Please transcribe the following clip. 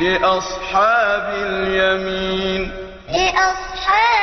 لأصحاب اليمين. لأصحاب